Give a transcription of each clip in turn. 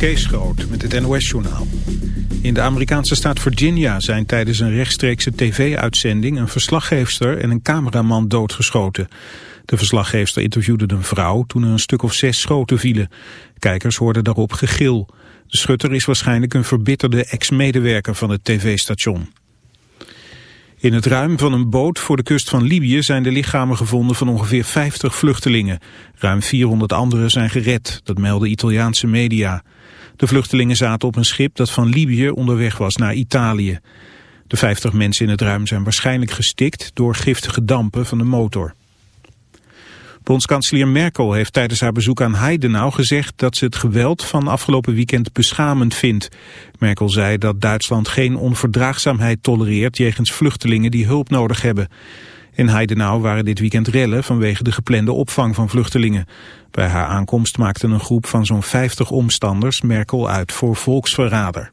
Kees Groot met het NOS-journaal. In de Amerikaanse staat Virginia zijn tijdens een rechtstreekse tv-uitzending... een verslaggeefster en een cameraman doodgeschoten. De verslaggeefster interviewde een vrouw toen er een stuk of zes schoten vielen. Kijkers hoorden daarop gegil. De schutter is waarschijnlijk een verbitterde ex-medewerker van het tv-station. In het ruim van een boot voor de kust van Libië zijn de lichamen gevonden van ongeveer 50 vluchtelingen. Ruim 400 anderen zijn gered, dat melden Italiaanse media. De vluchtelingen zaten op een schip dat van Libië onderweg was naar Italië. De 50 mensen in het ruim zijn waarschijnlijk gestikt door giftige dampen van de motor. Bondskanselier Merkel heeft tijdens haar bezoek aan Heidenau gezegd dat ze het geweld van afgelopen weekend beschamend vindt. Merkel zei dat Duitsland geen onverdraagzaamheid tolereert jegens vluchtelingen die hulp nodig hebben. In Heidenau waren dit weekend rellen vanwege de geplande opvang van vluchtelingen. Bij haar aankomst maakte een groep van zo'n 50 omstanders Merkel uit voor volksverrader.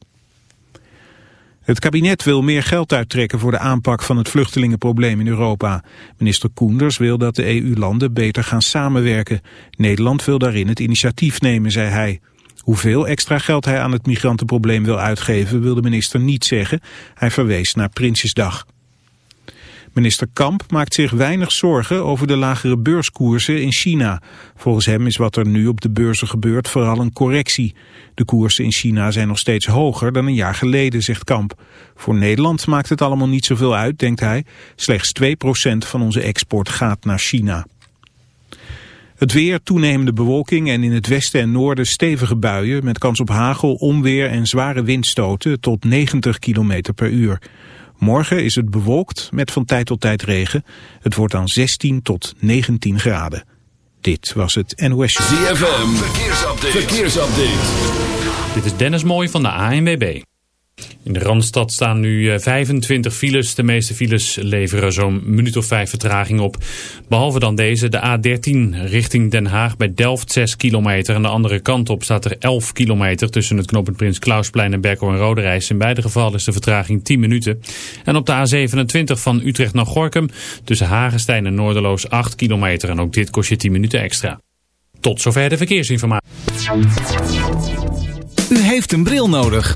Het kabinet wil meer geld uittrekken voor de aanpak van het vluchtelingenprobleem in Europa. Minister Koenders wil dat de EU-landen beter gaan samenwerken. Nederland wil daarin het initiatief nemen, zei hij. Hoeveel extra geld hij aan het migrantenprobleem wil uitgeven, wil de minister niet zeggen. Hij verwees naar Prinsjesdag. Minister Kamp maakt zich weinig zorgen over de lagere beurskoersen in China. Volgens hem is wat er nu op de beurzen gebeurt vooral een correctie. De koersen in China zijn nog steeds hoger dan een jaar geleden, zegt Kamp. Voor Nederland maakt het allemaal niet zoveel uit, denkt hij. Slechts 2% van onze export gaat naar China. Het weer, toenemende bewolking en in het westen en noorden stevige buien... met kans op hagel, onweer en zware windstoten tot 90 km per uur. Morgen is het bewolkt met van tijd tot tijd regen. Het wordt dan 16 tot 19 graden. Dit was het NOS ZFM, verkeersupdate. verkeersupdate. Dit is Dennis Mooij van de ANWB. In de Randstad staan nu 25 eh, files. De meeste files leveren zo'n minuut of vijf vertraging op. Behalve dan deze, de A13 richting Den Haag bij Delft 6 kilometer. En de andere kant op staat er 11 kilometer tussen het knooppunt Prins Klausplein en Berkel en Roderijs. In beide gevallen is de vertraging 10 minuten. En op de A27 van Utrecht naar Gorkum tussen Hagenstein en Noorderloos 8 kilometer. En ook dit kost je 10 minuten extra. Tot zover de verkeersinformatie. U heeft een bril nodig.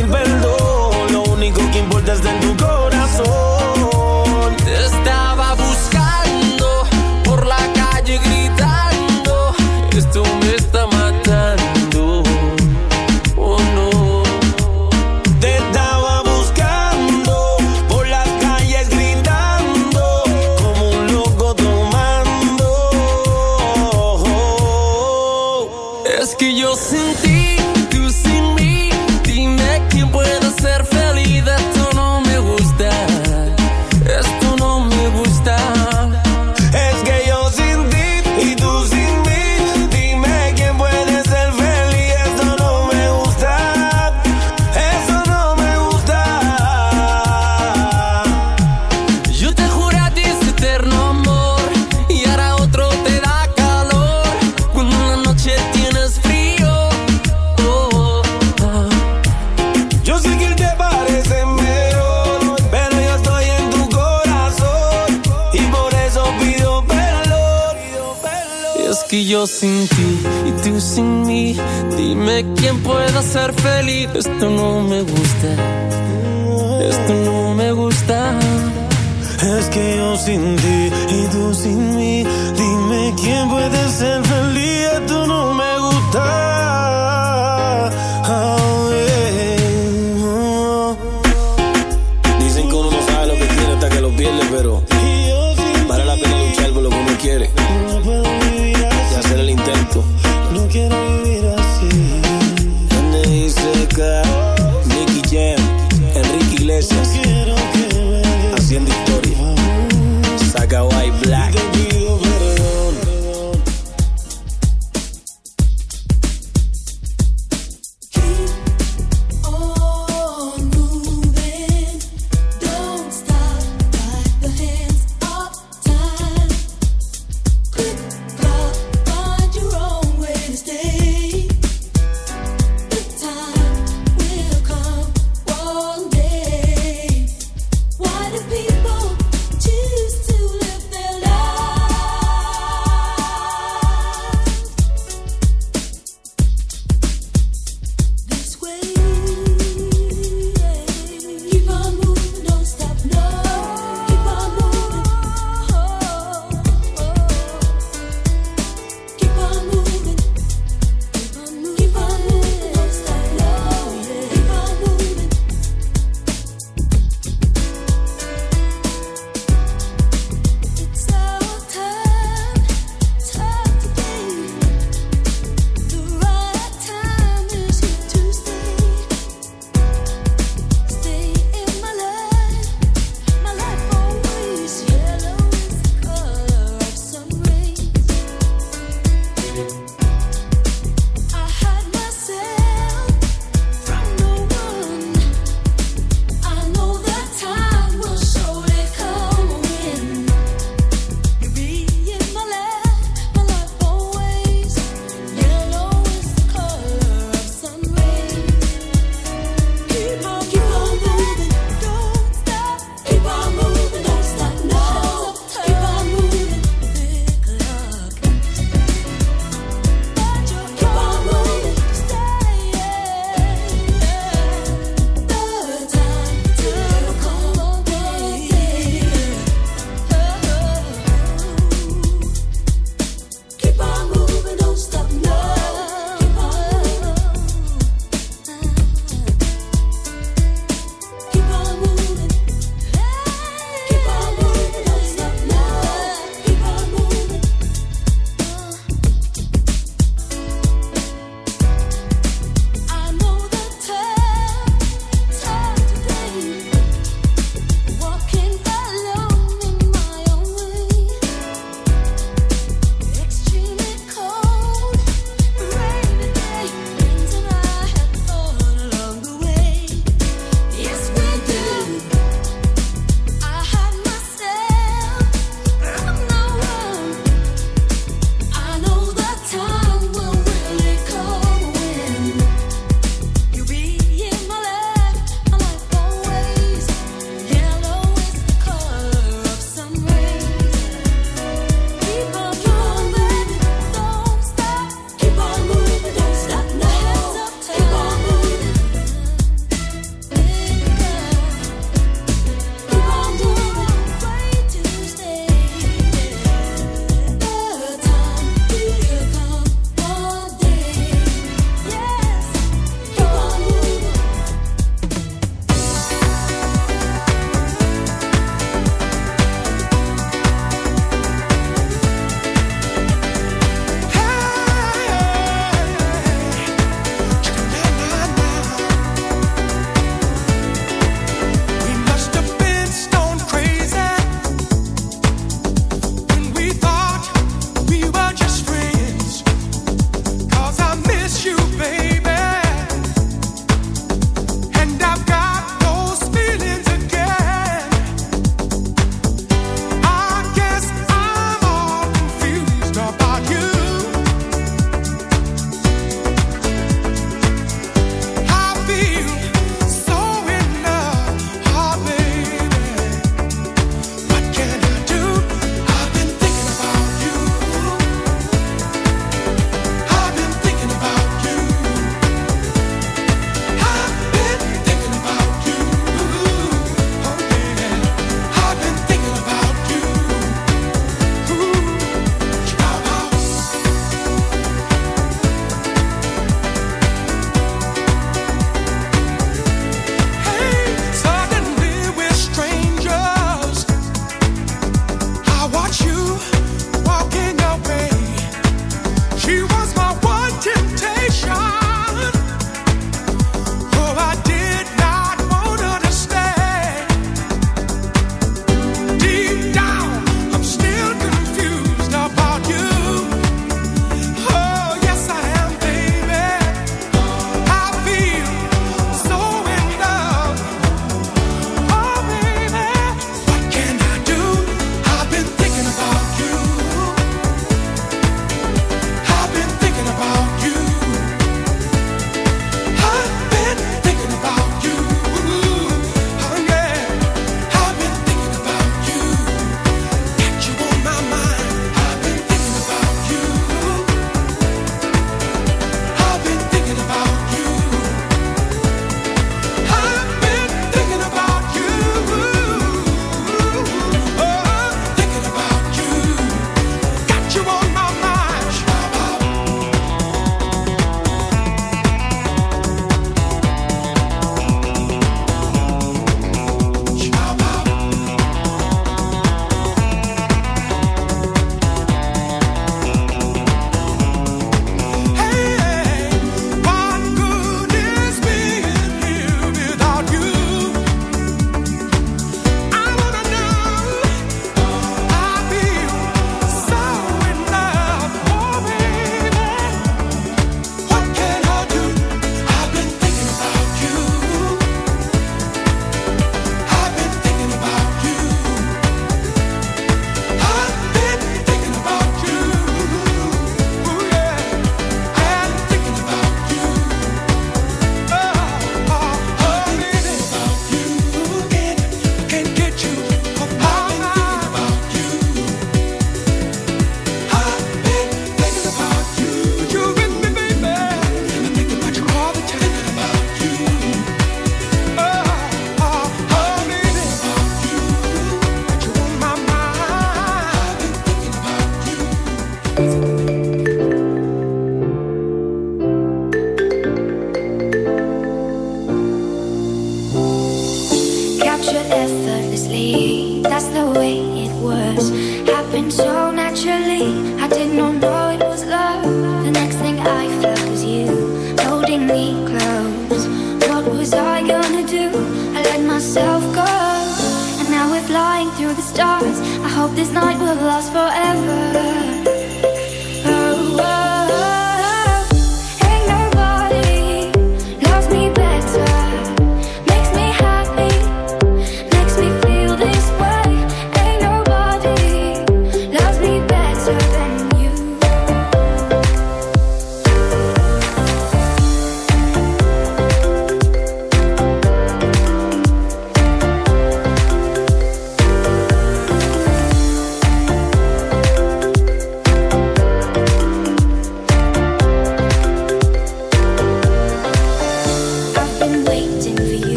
pedir perdón. Lo único que importa es en tu corazón.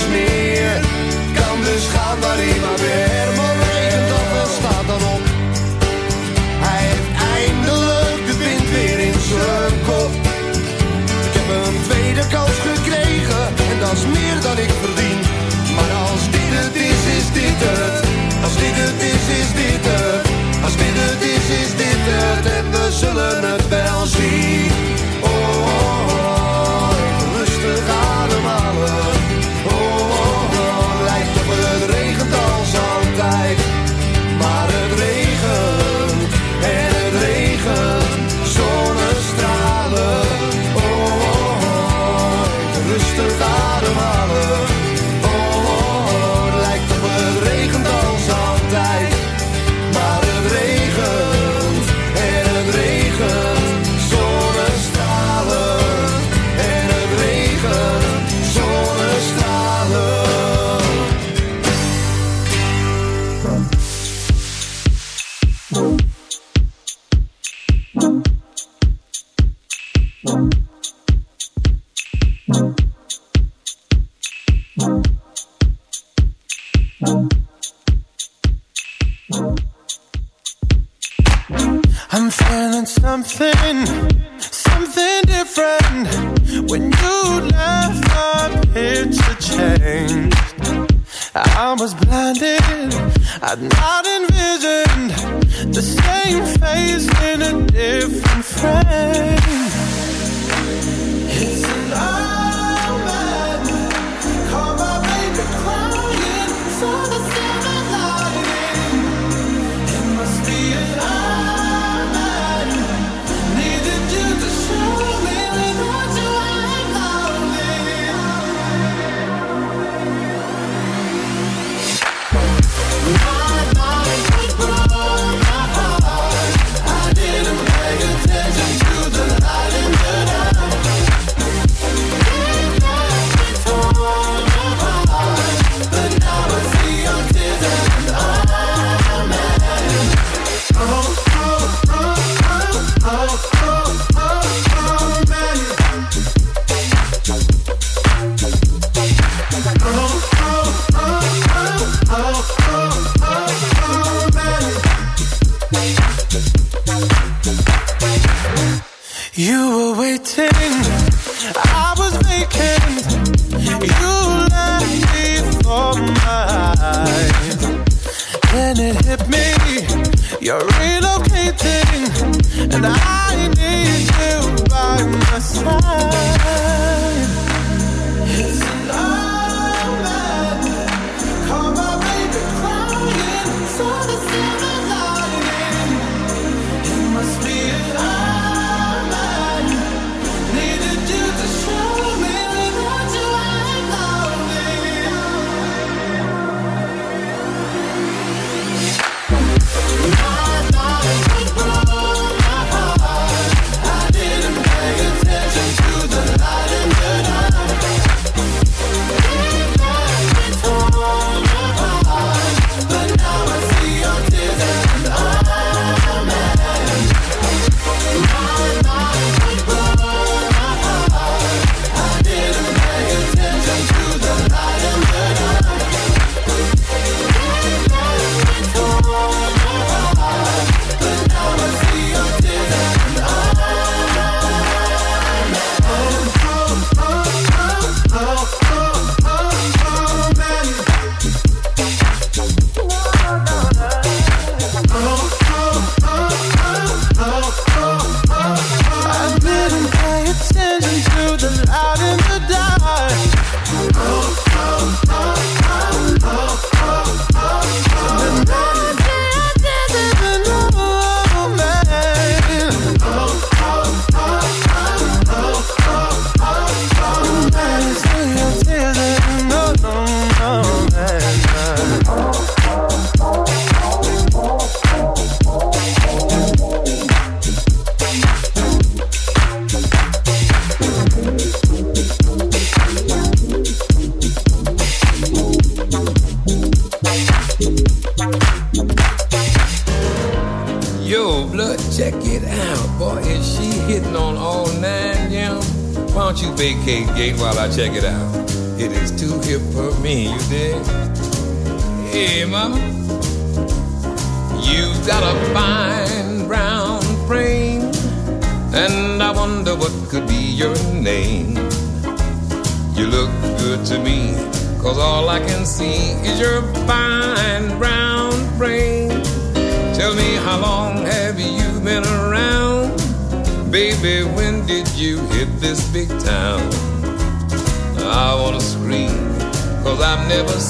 meer. Kan dus gaan waar hij maar weer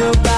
your body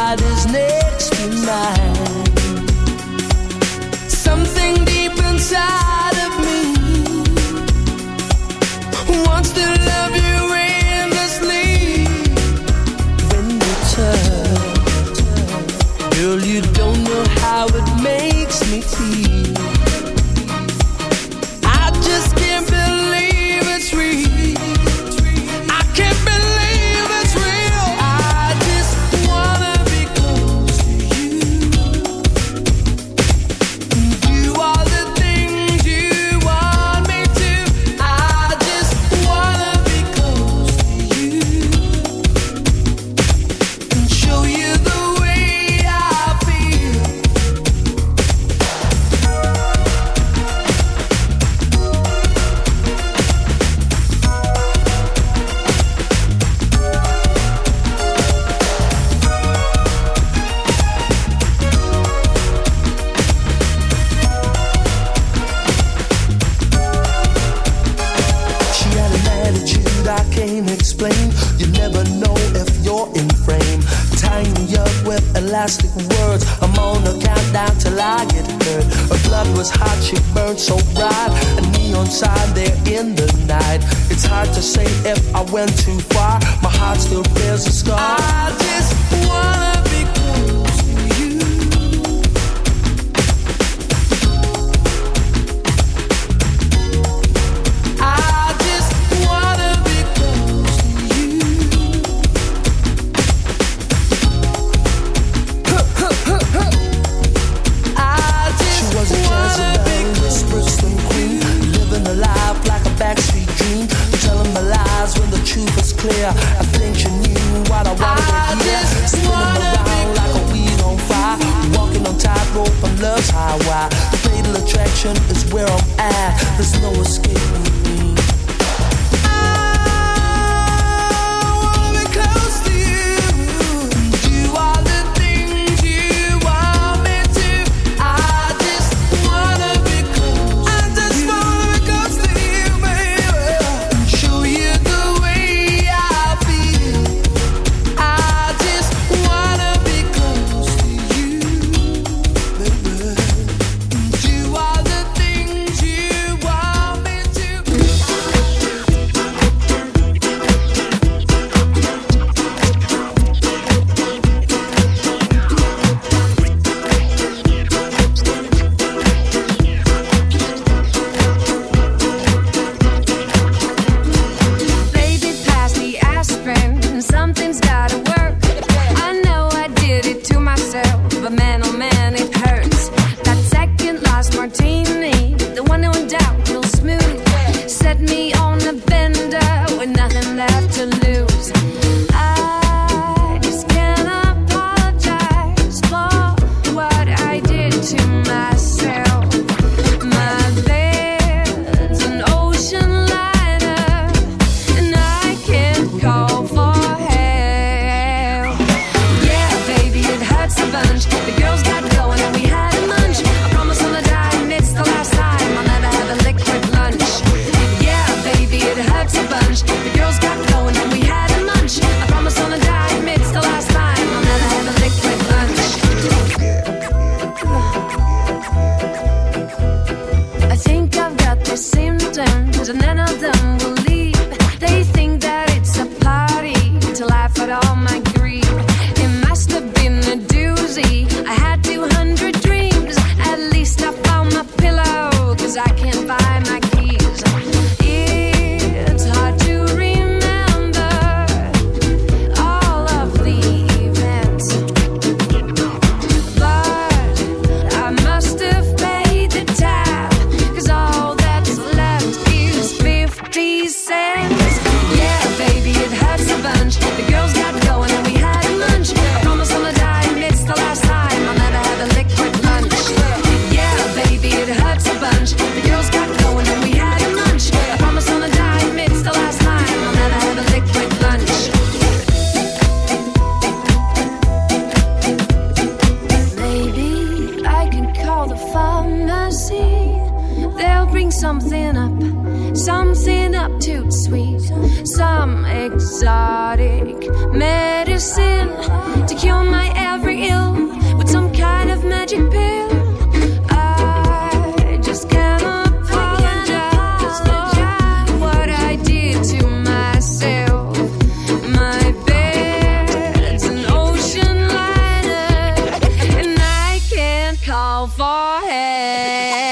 forehead.